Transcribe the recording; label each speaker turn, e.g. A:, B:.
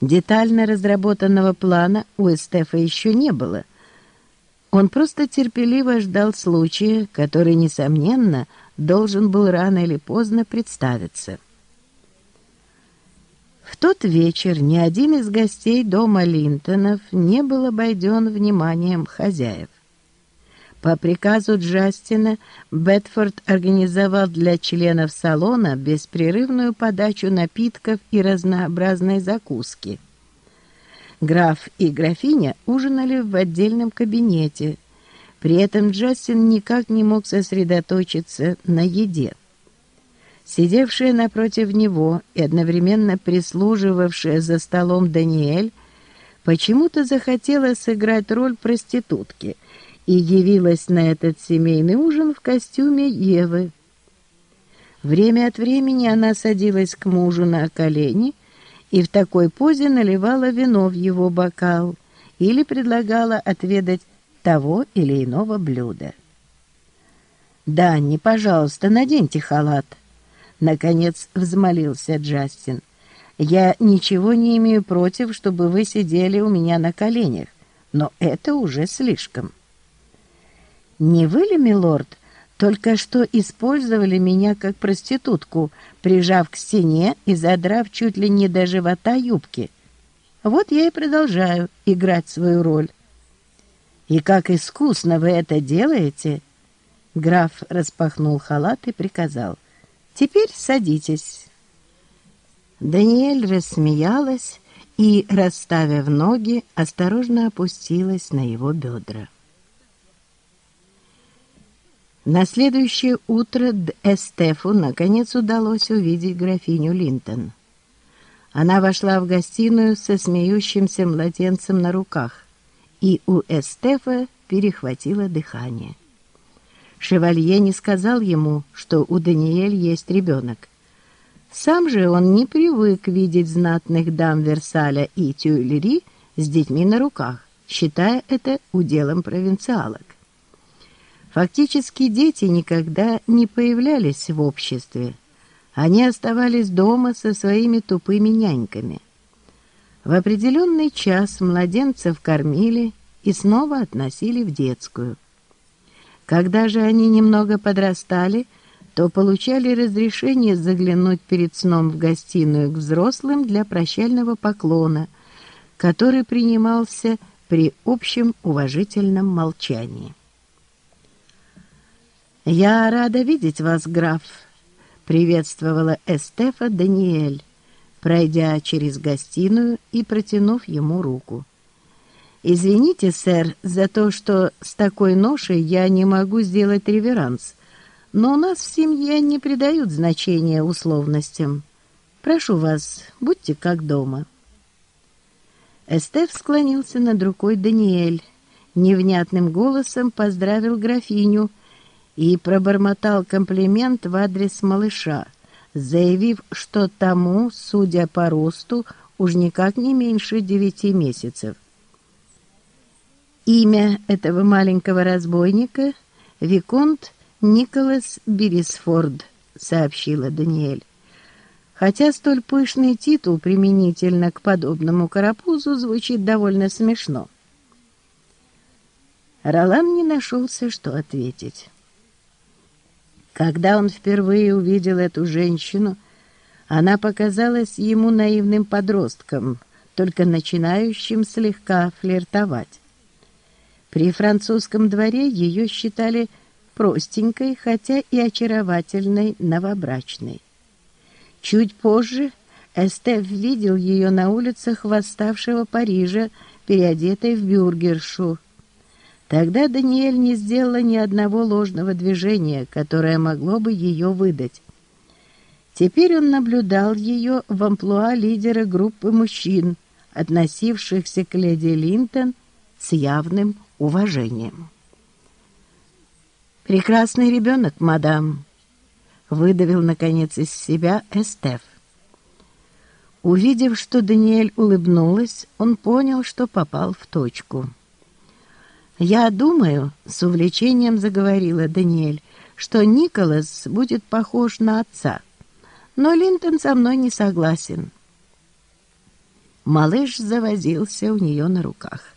A: Детально разработанного плана у Эстефа еще не было. Он просто терпеливо ждал случая, который, несомненно, должен был рано или поздно представиться. В тот вечер ни один из гостей дома Линтонов не был обойден вниманием хозяев. По приказу Джастина Бетфорд организовал для членов салона беспрерывную подачу напитков и разнообразной закуски. Граф и графиня ужинали в отдельном кабинете. При этом Джастин никак не мог сосредоточиться на еде. Сидевшая напротив него и одновременно прислуживавшая за столом Даниэль почему-то захотела сыграть роль проститутки — и явилась на этот семейный ужин в костюме Евы. Время от времени она садилась к мужу на колени и в такой позе наливала вино в его бокал или предлагала отведать того или иного блюда. «Данни, пожалуйста, наденьте халат», — наконец взмолился Джастин. «Я ничего не имею против, чтобы вы сидели у меня на коленях, но это уже слишком». «Не вы ли, милорд, только что использовали меня как проститутку, прижав к стене и задрав чуть ли не до живота юбки? Вот я и продолжаю играть свою роль». «И как искусно вы это делаете!» Граф распахнул халат и приказал. «Теперь садитесь». Даниэль рассмеялась и, расставив ноги, осторожно опустилась на его бедра. На следующее утро Эстефу наконец удалось увидеть графиню Линтон. Она вошла в гостиную со смеющимся младенцем на руках, и у Эстефа перехватило дыхание. Шевалье не сказал ему, что у Даниэль есть ребенок. Сам же он не привык видеть знатных дам Версаля и Тюильри с детьми на руках, считая это уделом провинциалок. Фактически дети никогда не появлялись в обществе. Они оставались дома со своими тупыми няньками. В определенный час младенцев кормили и снова относили в детскую. Когда же они немного подрастали, то получали разрешение заглянуть перед сном в гостиную к взрослым для прощального поклона, который принимался при общем уважительном молчании. «Я рада видеть вас, граф», — приветствовала Эстефа Даниэль, пройдя через гостиную и протянув ему руку. «Извините, сэр, за то, что с такой ношей я не могу сделать реверанс, но у нас в семье не придают значения условностям. Прошу вас, будьте как дома». Эстеф склонился над рукой Даниэль, невнятным голосом поздравил графиню — и пробормотал комплимент в адрес малыша, заявив, что тому, судя по росту, уж никак не меньше девяти месяцев. Имя этого маленького разбойника — Виконт Николас Берисфорд, сообщила Даниэль. Хотя столь пышный титул применительно к подобному карапузу звучит довольно смешно. Ролан не нашелся, что ответить. Когда он впервые увидел эту женщину, она показалась ему наивным подростком, только начинающим слегка флиртовать. При французском дворе ее считали простенькой, хотя и очаровательной новобрачной. Чуть позже Эстеф видел ее на улицах восставшего Парижа, переодетой в бюргершу, Тогда Даниэль не сделала ни одного ложного движения, которое могло бы ее выдать. Теперь он наблюдал ее в амплуа лидера группы мужчин, относившихся к леди Линтон с явным уважением. «Прекрасный ребенок, мадам», — выдавил, наконец, из себя Эстеф. Увидев, что Даниэль улыбнулась, он понял, что попал в точку. «Я думаю», — с увлечением заговорила Даниэль, «что Николас будет похож на отца. Но Линтон со мной не согласен». Малыш завозился у нее на руках.